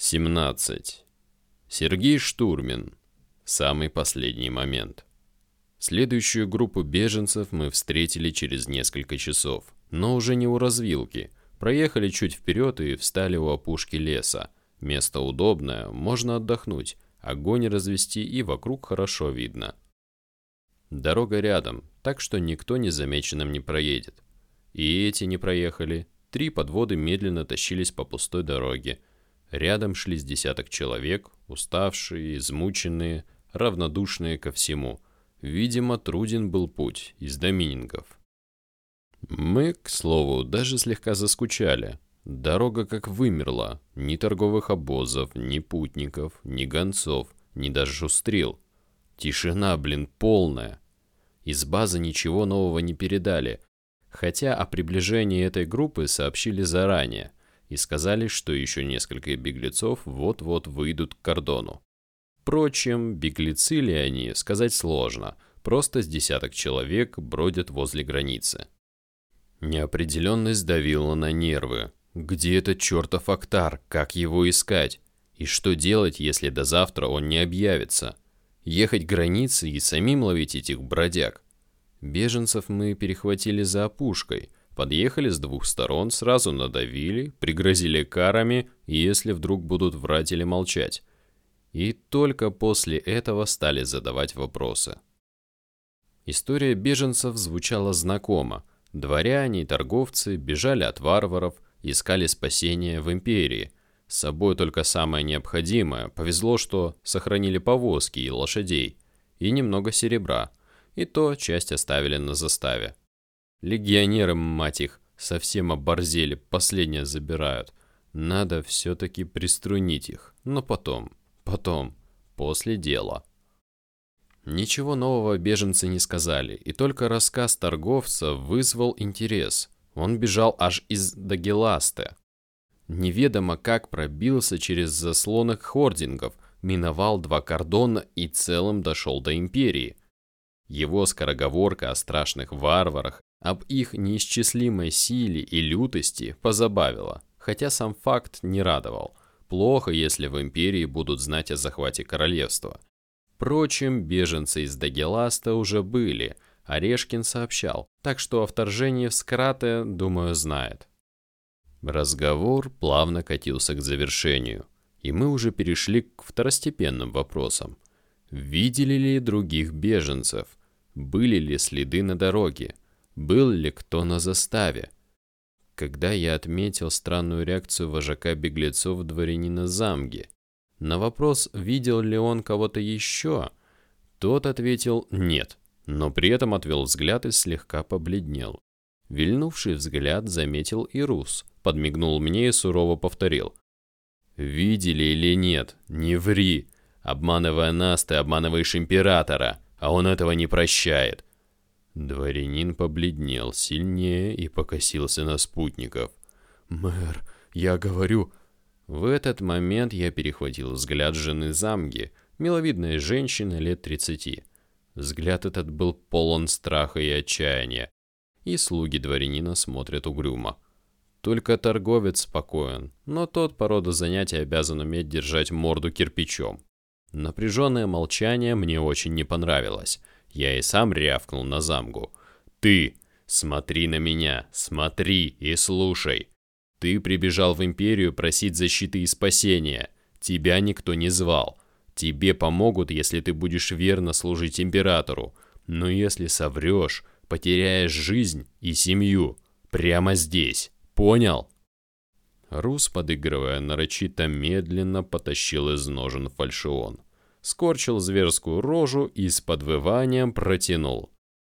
17. Сергей Штурмин. Самый последний момент. Следующую группу беженцев мы встретили через несколько часов, но уже не у развилки. Проехали чуть вперед и встали у опушки леса. Место удобное, можно отдохнуть, огонь развести и вокруг хорошо видно. Дорога рядом, так что никто незамеченным не проедет. И эти не проехали. Три подводы медленно тащились по пустой дороге, Рядом шли с десяток человек, уставшие, измученные, равнодушные ко всему. Видимо, труден был путь из доминингов. Мы, к слову, даже слегка заскучали. Дорога как вымерла. Ни торговых обозов, ни путников, ни гонцов, ни даже шустрил. Тишина, блин, полная. Из базы ничего нового не передали, хотя о приближении этой группы сообщили заранее и сказали, что еще несколько беглецов вот-вот выйдут к кордону. Впрочем, беглецы ли они, сказать сложно, просто с десяток человек бродят возле границы. Неопределенность давила на нервы. Где этот чертов Актар? Как его искать? И что делать, если до завтра он не объявится? Ехать границы и самим ловить этих бродяг? Беженцев мы перехватили за опушкой – Подъехали с двух сторон, сразу надавили, пригрозили карами, если вдруг будут врать или молчать. И только после этого стали задавать вопросы. История беженцев звучала знакомо. Дворяне и торговцы бежали от варваров, искали спасения в империи. С собой только самое необходимое. Повезло, что сохранили повозки и лошадей. И немного серебра. И то часть оставили на заставе. Легионеры, мать их, совсем оборзели, последнее забирают. Надо все-таки приструнить их, но потом, потом, после дела. Ничего нового беженцы не сказали, и только рассказ торговца вызвал интерес. Он бежал аж из Дагеласты. Неведомо как пробился через заслоны хордингов, миновал два кордона и целым дошел до Империи. Его скороговорка о страшных варварах об их неисчислимой силе и лютости позабавило, хотя сам факт не радовал. Плохо, если в империи будут знать о захвате королевства. Впрочем, беженцы из Дагеласта уже были, Орешкин сообщал, так что о вторжении в Скрате, думаю, знает. Разговор плавно катился к завершению, и мы уже перешли к второстепенным вопросам. Видели ли других беженцев? Были ли следы на дороге? Был ли кто на заставе. Когда я отметил странную реакцию вожака беглецов дворянина Замги, на вопрос, видел ли он кого-то еще, тот ответил «нет», но при этом отвел взгляд и слегка побледнел. Вильнувший взгляд заметил и Рус, подмигнул мне и сурово повторил. «Видели или нет? Не ври! Обманывая нас, ты обманываешь императора, а он этого не прощает. Дворянин побледнел сильнее и покосился на спутников. «Мэр, я говорю...» В этот момент я перехватил взгляд жены Замги, миловидной женщины лет тридцати. Взгляд этот был полон страха и отчаяния, и слуги дворянина смотрят угрюмо. Только торговец спокоен, но тот по роду занятия обязан уметь держать морду кирпичом. Напряженное молчание мне очень не понравилось — я и сам рявкнул на замгу. «Ты! Смотри на меня! Смотри и слушай! Ты прибежал в Империю просить защиты и спасения. Тебя никто не звал. Тебе помогут, если ты будешь верно служить Императору. Но если соврешь, потеряешь жизнь и семью. Прямо здесь. Понял?» Рус, подыгрывая нарочито, медленно потащил из ножен фальшион скорчил зверскую рожу и с подвыванием протянул.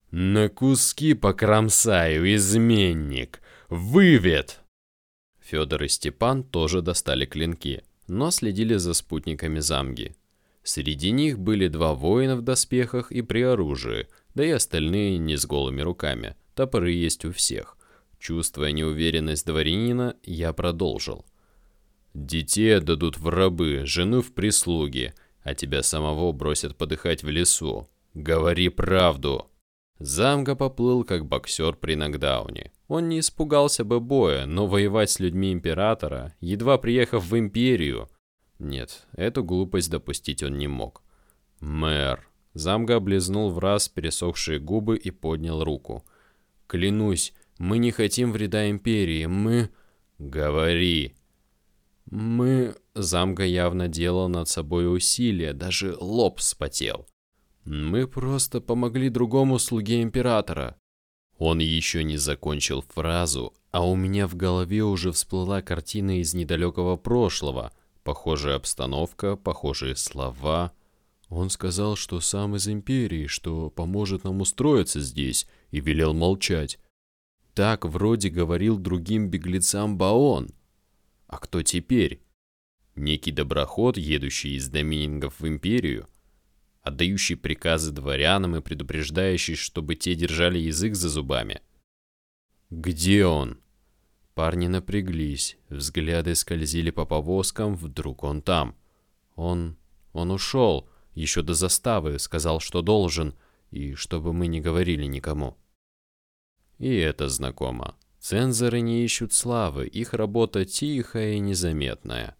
«На куски покромсаю, изменник! Вывед!» Федор и Степан тоже достали клинки, но следили за спутниками замги. Среди них были два воина в доспехах и при оружии, да и остальные не с голыми руками. Топоры есть у всех. Чувствуя неуверенность дворянина, я продолжил. «Детей отдадут в рабы, жену в прислуги, а тебя самого бросят подыхать в лесу. Говори правду!» Замга поплыл, как боксер при нокдауне. Он не испугался бы боя, но воевать с людьми Императора, едва приехав в Империю, Нет, эту глупость допустить он не мог. «Мэр!» Замга облизнул в раз пересохшие губы и поднял руку. «Клянусь, мы не хотим вреда Империи, мы...» «Говори!» «Мы...» Замга явно делал над собой усилия, даже лоб вспотел. «Мы просто помогли другому слуге Императора». Он еще не закончил фразу, а у меня в голове уже всплыла картина из недалекого прошлого. Похожая обстановка, похожие слова. Он сказал, что сам из Империи, что поможет нам устроиться здесь, и велел молчать. Так вроде говорил другим беглецам Баон. А кто теперь? Некий доброход, едущий из доминингов в Империю? Отдающий приказы дворянам и предупреждающий, чтобы те держали язык за зубами? Где он? Парни напряглись, взгляды скользили по повозкам, вдруг он там. Он... он ушел, еще до заставы, сказал, что должен, и чтобы мы не говорили никому. И это знакомо. Цензоры не ищут славы, их работа тихая и незаметная.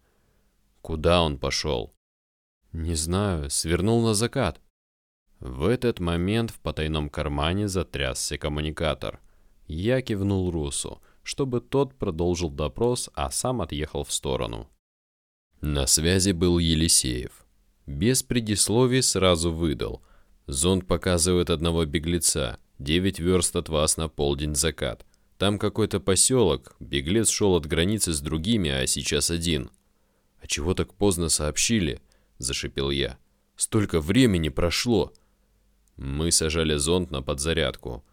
Куда он пошел? Не знаю, свернул на закат. В этот момент в потайном кармане затрясся коммуникатор. Я кивнул Русу, чтобы тот продолжил допрос, а сам отъехал в сторону. На связи был Елисеев. Без предисловий сразу выдал. Зонд показывает одного беглеца. Девять верст от вас на полдень закат. Там какой-то поселок. Беглец шел от границы с другими, а сейчас один. «А чего так поздно сообщили?» – зашипел я. «Столько времени прошло!» Мы сажали зонд на подзарядку.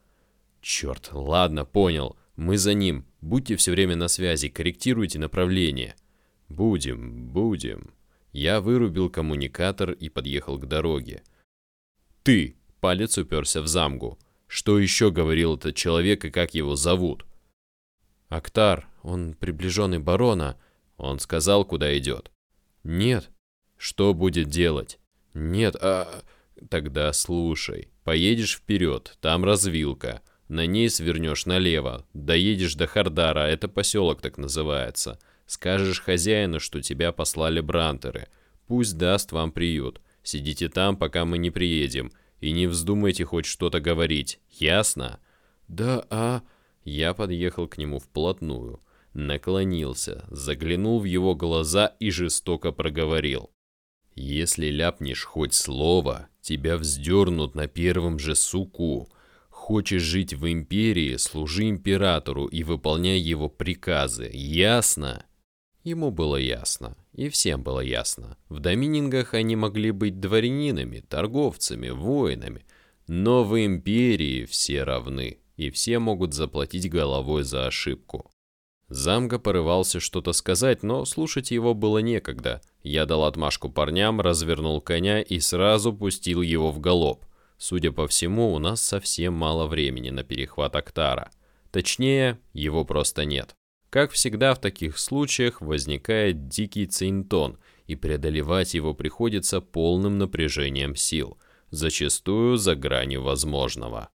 «Черт, ладно, понял. Мы за ним. Будьте все время на связи, корректируйте направление». «Будем, будем». Я вырубил коммуникатор и подъехал к дороге. «Ты!» — палец уперся в замгу. «Что еще говорил этот человек и как его зовут?» «Актар, он приближенный барона. Он сказал, куда идет». «Нет». «Что будет делать?» «Нет, а...» «Тогда слушай. Поедешь вперед, там развилка. На ней свернешь налево. Доедешь до Хардара, это поселок так называется. Скажешь хозяину, что тебя послали брантеры. Пусть даст вам приют. Сидите там, пока мы не приедем. И не вздумайте хоть что-то говорить. Ясно? Да, а... Я подъехал к нему вплотную. Наклонился, заглянул в его глаза и жестоко проговорил. «Если ляпнешь хоть слово, тебя вздернут на первом же суку. Хочешь жить в империи, служи императору и выполняй его приказы. Ясно?» Ему было ясно, и всем было ясно. В доминингах они могли быть дворянинами, торговцами, воинами, но в империи все равны, и все могут заплатить головой за ошибку. Замга порывался что-то сказать, но слушать его было некогда. Я дал отмашку парням, развернул коня и сразу пустил его в галоп. Судя по всему, у нас совсем мало времени на перехват Актара. Точнее, его просто нет. Как всегда в таких случаях возникает дикий цинтон, и преодолевать его приходится полным напряжением сил, зачастую за гранью возможного.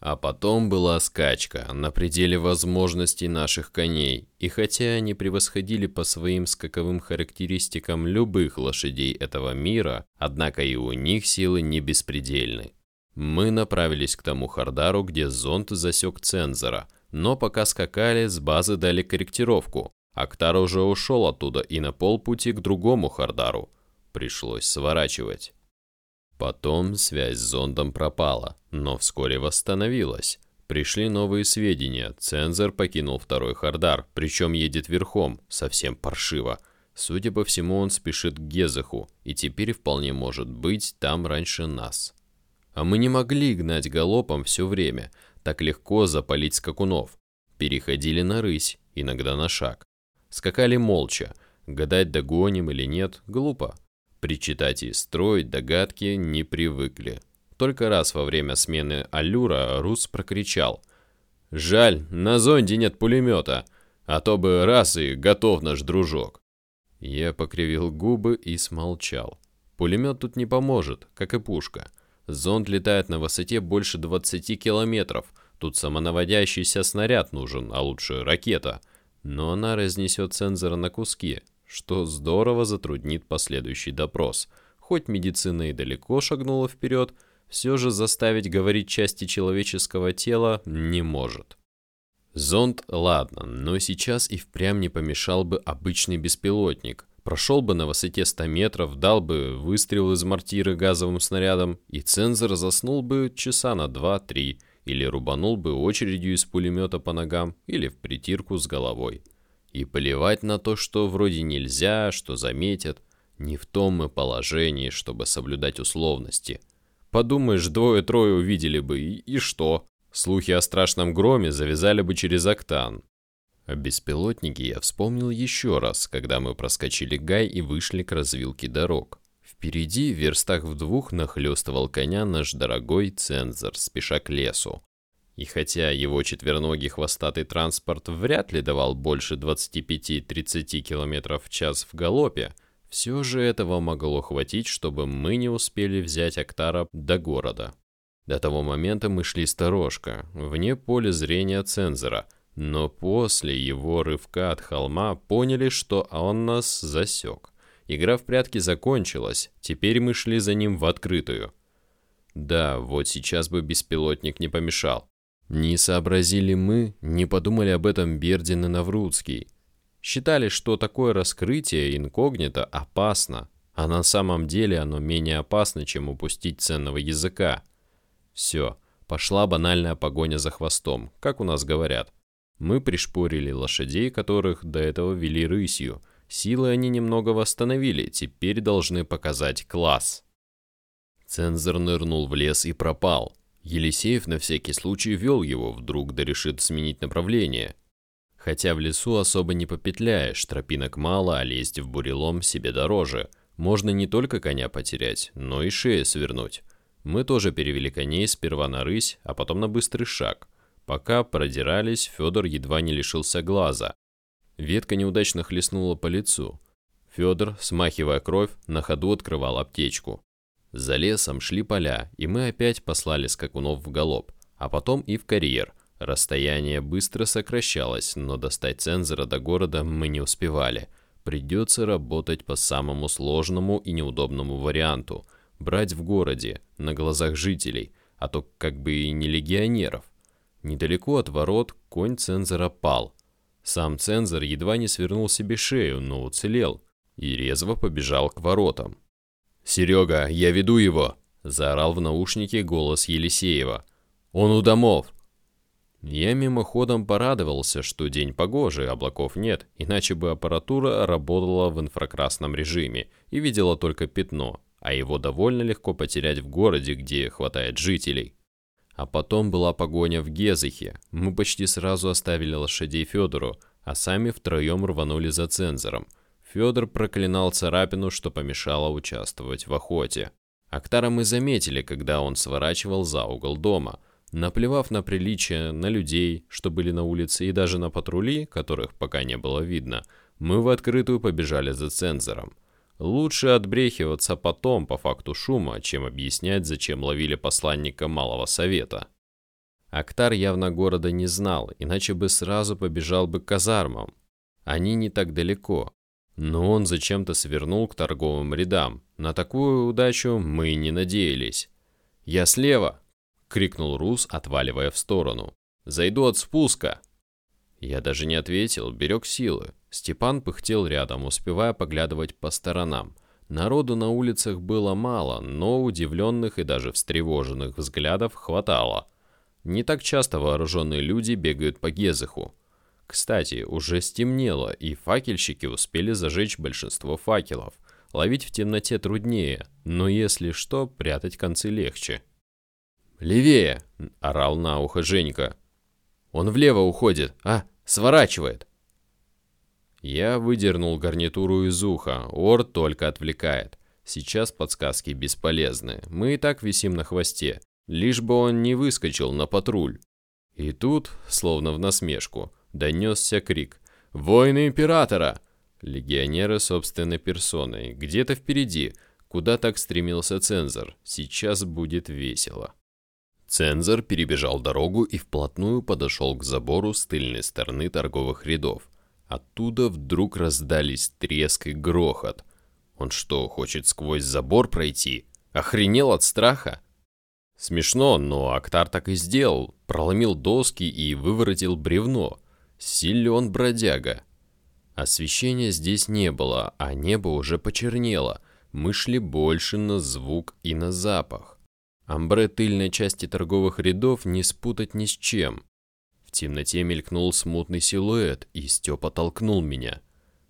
А потом была скачка на пределе возможностей наших коней, и хотя они превосходили по своим скаковым характеристикам любых лошадей этого мира, однако и у них силы не беспредельны. Мы направились к тому Хардару, где зонд засек цензора, но пока скакали, с базы дали корректировку. Актар уже ушел оттуда и на полпути к другому Хардару. Пришлось сворачивать. Потом связь с зондом пропала, но вскоре восстановилась. Пришли новые сведения. Цензор покинул второй Хардар, причем едет верхом, совсем паршиво. Судя по всему, он спешит к Гезаху, и теперь вполне может быть там раньше нас. А мы не могли гнать галопом все время, так легко запалить скакунов. Переходили на рысь, иногда на шаг. Скакали молча. Гадать, догоним или нет, глупо. Причитать и строить догадки не привыкли. Только раз во время смены аллюра Рус прокричал. «Жаль, на зонде нет пулемета, а то бы раз и готов наш дружок». Я покривил губы и смолчал. Пулемет тут не поможет, как и пушка. Зонд летает на высоте больше 20 километров. Тут самонаводящийся снаряд нужен, а лучше ракета. Но она разнесет сенсор на куски. что здорово затруднит последующий допрос. Хоть медицина и далеко шагнула вперед, все же заставить говорить части человеческого тела не может. Зонд, ладно, но сейчас и впрямь не помешал бы обычный беспилотник. Прошел бы на высоте 100 метров, дал бы выстрел из мортиры газовым снарядом, и цензор заснул бы часа на 2-3, или рубанул бы очередью из пулемета по ногам, или в притирку с головой. И поливать на то, что вроде нельзя, что заметят. Не в том мы положении, чтобы соблюдать условности. Подумаешь, двое-трое увидели бы, и, и что? Слухи о страшном громе завязали бы через октан. О беспилотнике я вспомнил еще раз, когда мы проскочили гай и вышли к развилке дорог. Впереди, в верстах в двух, нахлестывал коня наш дорогой цензор, спеша к лесу. И хотя его четверногий хвостатый транспорт вряд ли давал больше 25-30 км в час в галопе, все же этого могло хватить, чтобы мы не успели взять Актара до города. До того момента мы шли сторожка, вне поля зрения цензора, но после его рывка от холма поняли, что он нас засек. Игра в прятки закончилась, теперь мы шли за ним в открытую. Да, вот сейчас бы беспилотник не помешал. Не сообразили мы, не подумали об этом Бердин и Наврудский. Считали, что такое раскрытие инкогнито опасно, а на самом деле оно менее опасно, чем упустить ценного языка. Все, пошла банальная погоня за хвостом, как у нас говорят. Мы пришпорили лошадей, которых до этого вели рысью. Силы они немного восстановили, теперь должны показать класс. Цензор нырнул в лес и пропал. Елисеев на всякий случай вел его, вдруг да решит сменить направление. Хотя в лесу особо не попетляешь, тропинок мало, а лезть в бурелом себе дороже. Можно не только коня потерять, но и шею свернуть. Мы тоже перевели коней сперва на рысь, а потом на быстрый шаг. Пока продирались, Федор едва не лишился глаза. Ветка неудачно хлестнула по лицу. Федор, смахивая кровь, на ходу открывал аптечку. За лесом шли поля, и мы опять послали скакунов в галоп, а потом и в карьер. Расстояние быстро сокращалось, но достать цензора до города мы не успевали. Придется работать по самому сложному и неудобному варианту – брать в городе, на глазах жителей, а то как бы и не легионеров. Недалеко от ворот конь цензора пал. Сам цензор едва не свернул себе шею, но уцелел и резво побежал к воротам. «Серега, я веду его!» – заорал в наушнике голос Елисеева. «Он у домов!» Я мимоходом порадовался, что день погожий, облаков нет, иначе бы аппаратура работала в инфракрасном режиме и видела только пятно, а его довольно легко потерять в городе, где хватает жителей. А потом была погоня в Гезахе. Мы почти сразу оставили лошадей Федору, а сами втроем рванули за цензором. Федор проклинал царапину, что помешало участвовать в охоте. Актара мы заметили, когда он сворачивал за угол дома. Наплевав на приличие, на людей, что были на улице, и даже на патрули, которых пока не было видно, мы в открытую побежали за цензором. Лучше отбрехиваться потом по факту шума, чем объяснять, зачем ловили посланника Малого Совета. Актар явно города не знал, иначе бы сразу побежал бы к казармам. Они не так далеко. Но он зачем-то свернул к торговым рядам. На такую удачу мы и не надеялись. «Я слева!» — крикнул Рус, отваливая в сторону. «Зайду от спуска!» Я даже не ответил, берег силы. Степан пыхтел рядом, успевая поглядывать по сторонам. Народу на улицах было мало, но удивленных и даже встревоженных взглядов хватало. Не так часто вооруженные люди бегают по Гезаху. Кстати, уже стемнело, и факельщики успели зажечь большинство факелов. Ловить в темноте труднее, но если что, прятать концы легче. «Левее!» – орал на ухо Женька. «Он влево уходит, а, сворачивает!» Я выдернул гарнитуру из уха, Ор только отвлекает. Сейчас подсказки бесполезны, мы и так висим на хвосте, лишь бы он не выскочил на патруль. И тут, словно в насмешку, донесся крик «Войны Императора!» Легионеры собственной персоной, где-то впереди, куда так стремился цензор, сейчас будет весело. Цензор перебежал дорогу и вплотную подошел к забору с тыльной стороны торговых рядов. Оттуда вдруг раздались треск и грохот. Он что, хочет сквозь забор пройти? Охренел от страха? Смешно, но Актар так и сделал. Проломил доски и выворотил бревно. Силен бродяга. Освещения здесь не было, а небо уже почернело. Мы шли больше на звук и на запах. Амбре тыльной части торговых рядов не спутать ни с чем. Темноте мелькнул смутный силуэт, и Степа толкнул меня.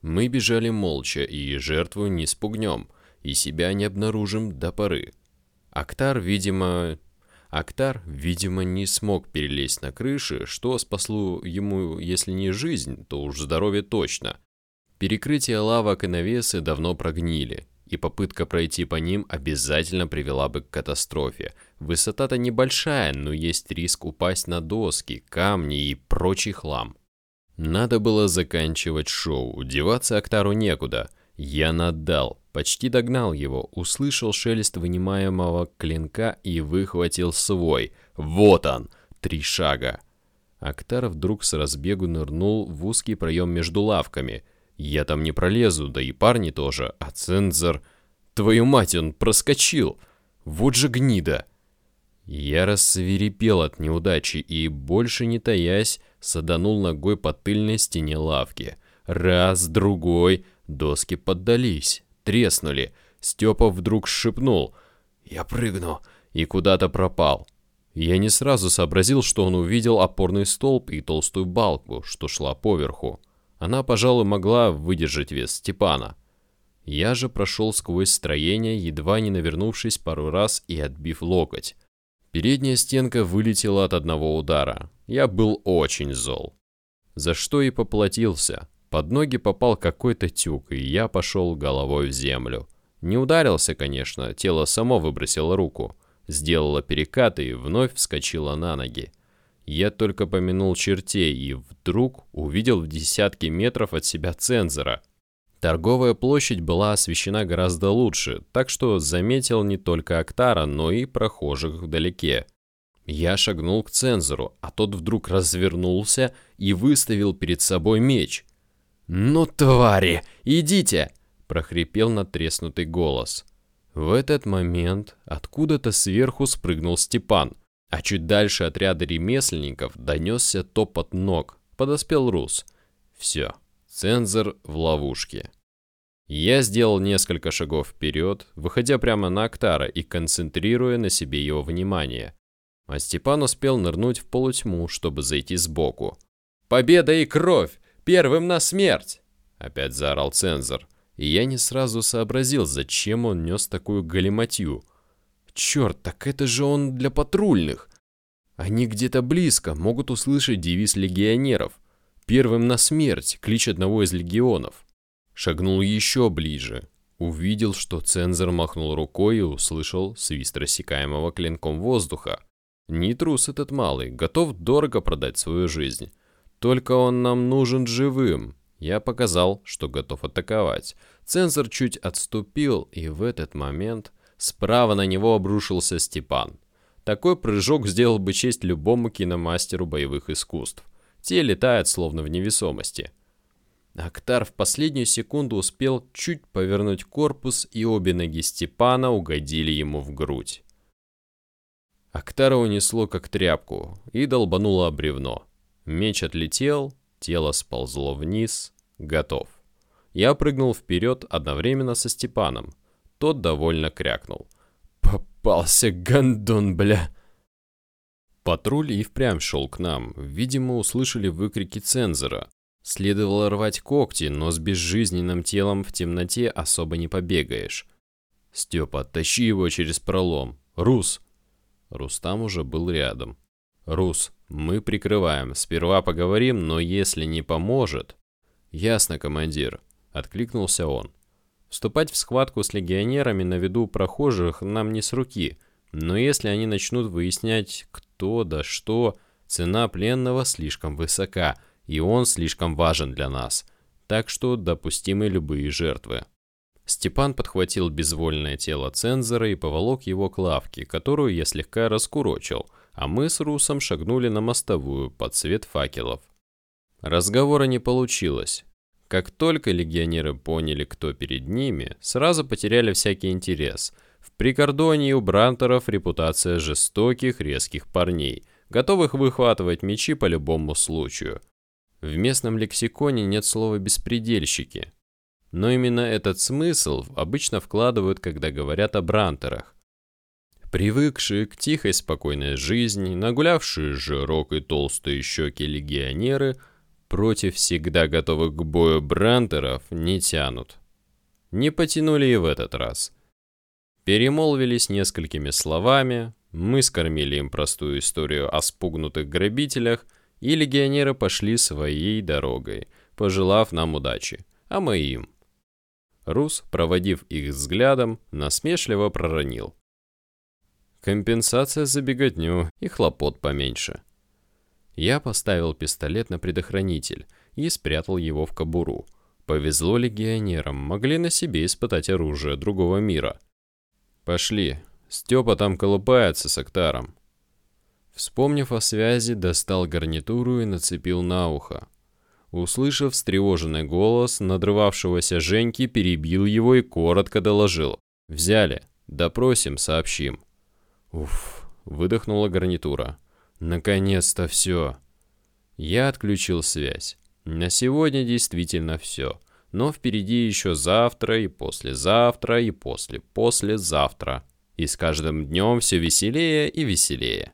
Мы бежали молча, и жертву не спугнем, и себя не обнаружим до поры. Актар, видимо... Актар, видимо, не смог перелезть на крыши, что спасло ему, если не жизнь, то уж здоровье точно. Перекрытие лавок и навесы давно прогнили, и попытка пройти по ним обязательно привела бы к катастрофе. Высота-то небольшая, но есть риск упасть на доски, камни и прочий хлам. Надо было заканчивать шоу, деваться Актару некуда. Я наддал, почти догнал его, услышал шелест вынимаемого клинка и выхватил свой. Вот он, три шага. Актар вдруг с разбегу нырнул в узкий проем между лавками – я там не пролезу, да и парни тоже, а цензор... Твою мать, он проскочил! Вот же гнида! Я рассверепел от неудачи и, больше не таясь, саданул ногой по тыльной стене лавки. Раз, другой, доски поддались, треснули. Степа вдруг шепнул «Я прыгну!» и куда-то пропал. Я не сразу сообразил, что он увидел опорный столб и толстую балку, что шла поверху. Она, пожалуй, могла выдержать вес Степана. Я же прошел сквозь строение, едва не навернувшись пару раз и отбив локоть. Передняя стенка вылетела от одного удара. Я был очень зол. За что и поплатился. Под ноги попал какой-то тюк, и я пошел головой в землю. Не ударился, конечно, тело само выбросило руку. Сделало перекат и вновь вскочило на ноги. Я только помянул чертей и вдруг увидел в десятке метров от себя цензора. Торговая площадь была освещена гораздо лучше, так что заметил не только Актара, но и прохожих вдалеке. Я шагнул к цензору, а тот вдруг развернулся и выставил перед собой меч. «Ну, твари, идите!» – прохрипел натреснутый голос. В этот момент откуда-то сверху спрыгнул Степан – а чуть дальше отряда ремесленников донесся топот ног. Подоспел Рус. Все, цензор в ловушке. Я сделал несколько шагов вперед, выходя прямо на Актара и концентрируя на себе его внимание. А Степан успел нырнуть в полутьму, чтобы зайти сбоку. «Победа и кровь! Первым на смерть!» Опять заорал цензор. И я не сразу сообразил, зачем он нес такую галиматью – Черт, так это же он для патрульных. Они где-то близко, могут услышать девиз легионеров. Первым на смерть, клич одного из легионов. Шагнул еще ближе. Увидел, что цензор махнул рукой и услышал свист рассекаемого клинком воздуха. Не трус этот малый, готов дорого продать свою жизнь. Только он нам нужен живым. Я показал, что готов атаковать. Цензор чуть отступил, и в этот момент Справа на него обрушился Степан. Такой прыжок сделал бы честь любому киномастеру боевых искусств. Те летают словно в невесомости. Актар в последнюю секунду успел чуть повернуть корпус, и обе ноги Степана угодили ему в грудь. Актара унесло как тряпку и долбануло об бревно. Меч отлетел, тело сползло вниз, готов. Я прыгнул вперед одновременно со Степаном. Тот довольно крякнул. «Попался гандон, бля!» Патруль и впрямь шел к нам. Видимо, услышали выкрики цензора. Следовало рвать когти, но с безжизненным телом в темноте особо не побегаешь. «Степа, тащи его через пролом. Рус!» Рустам уже был рядом. «Рус, мы прикрываем. Сперва поговорим, но если не поможет...» «Ясно, командир», — откликнулся он. Вступать в схватку с легионерами на виду прохожих нам не с руки, но если они начнут выяснять, кто да что, цена пленного слишком высока, и он слишком важен для нас, так что допустимы любые жертвы. Степан подхватил безвольное тело цензора и поволок его к лавке, которую я слегка раскурочил, а мы с Русом шагнули на мостовую под свет факелов. Разговора не получилось. Как только легионеры поняли, кто перед ними, сразу потеряли всякий интерес. В прикордонии у Брантеров репутация жестоких, резких парней, готовых выхватывать мечи по любому случаю. В местном лексиконе нет слова «беспредельщики». Но именно этот смысл обычно вкладывают, когда говорят о Брантерах. Привыкшие к тихой спокойной жизни, нагулявшие жирок и толстые щеки легионеры – против всегда готовых к бою Брантеров не тянут. Не потянули и в этот раз. Перемолвились несколькими словами, мы скормили им простую историю о спугнутых грабителях, и легионеры пошли своей дорогой, пожелав нам удачи, а мы им. Рус, проводив их взглядом, насмешливо проронил. Компенсация за беготню и хлопот поменьше. Я поставил пистолет на предохранитель и спрятал его в кобуру. Повезло легионерам, могли на себе испытать оружие другого мира. «Пошли, Степа там колупается с Актаром». Вспомнив о связи, достал гарнитуру и нацепил на ухо. Услышав встревоженный голос надрывавшегося Женьки, перебил его и коротко доложил. «Взяли. Допросим, сообщим». «Уф», — выдохнула гарнитура. Наконец-то все. Я отключил связь. На сегодня действительно все. Но впереди еще завтра и послезавтра и после-послезавтра. И с каждым днем все веселее и веселее.